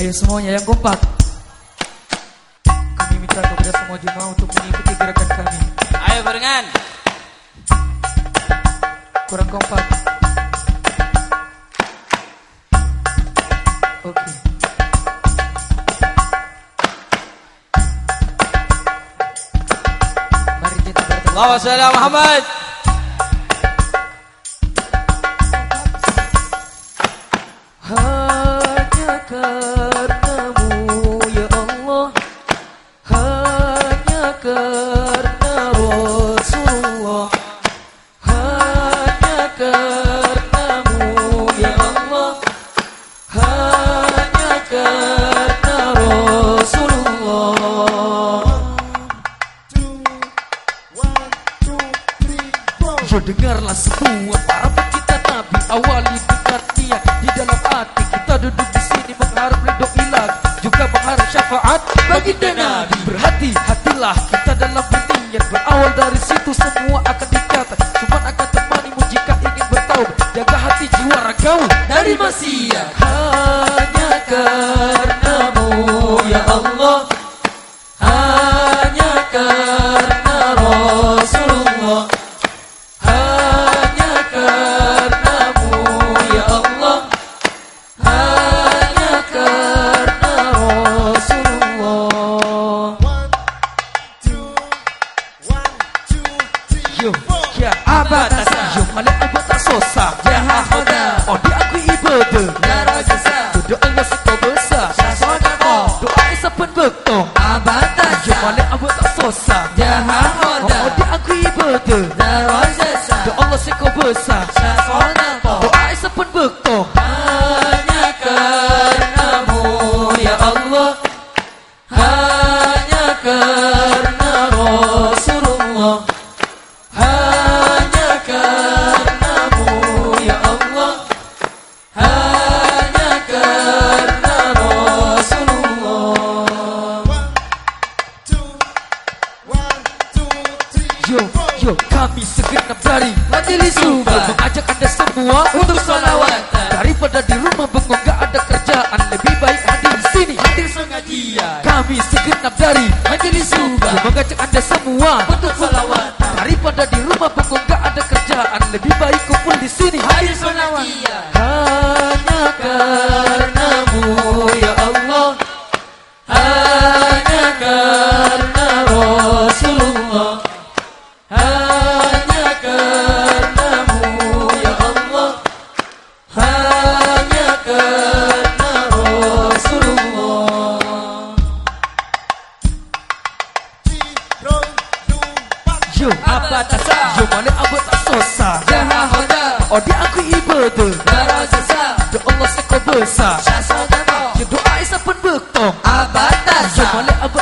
Ayo semuanya yang kompak. Kami minta kepada semua jemaah untuk mengikuti gerakan kami. Ayo barengan. Kurang kompak. Oke. Mari kita bertemu. Allahumma sholli ala Muhammad. Hanya karenamu Yo dengarlah semua. Para pecinta Nabi Awali dengan niat di dalam hati Kita duduk di sini mengharap ridho ilah. Juga mengharap syafaat baginda Nabi. Berhati-hatilah kita dalam berniat. Berawal dari situ Yo, ya abatasa Yo, malik abata sosa Ya hahoda Oh, di aku ibadah Ya rajasa Doa Allah sekau besar. Sasona mo. Doa isa pun bektong Abatasa. Yo, malik abata sosa Ya hahoda. Oh, di aku ibadah Darajasa. Doa Allah sekau besar. Sasona Yo, kami segenap dari Majelis Subah Mengajak anda semua untuk salawatan Daripada di rumah bengong gak ada kerjaan Lebih baik hadir di sini. Hadir pengajian Kami segenap dari Majelis Subah Mengajak anda semua untuk salawatan Daripada di rumah Yo apa tak sah Yo mana apa tak sosa Jaha hoda. Oh di aku ibadah Darajasa. Ya Allah sekau besar Sasona mo. Ya doa isa pun bektong Yo Abatasa. mana apa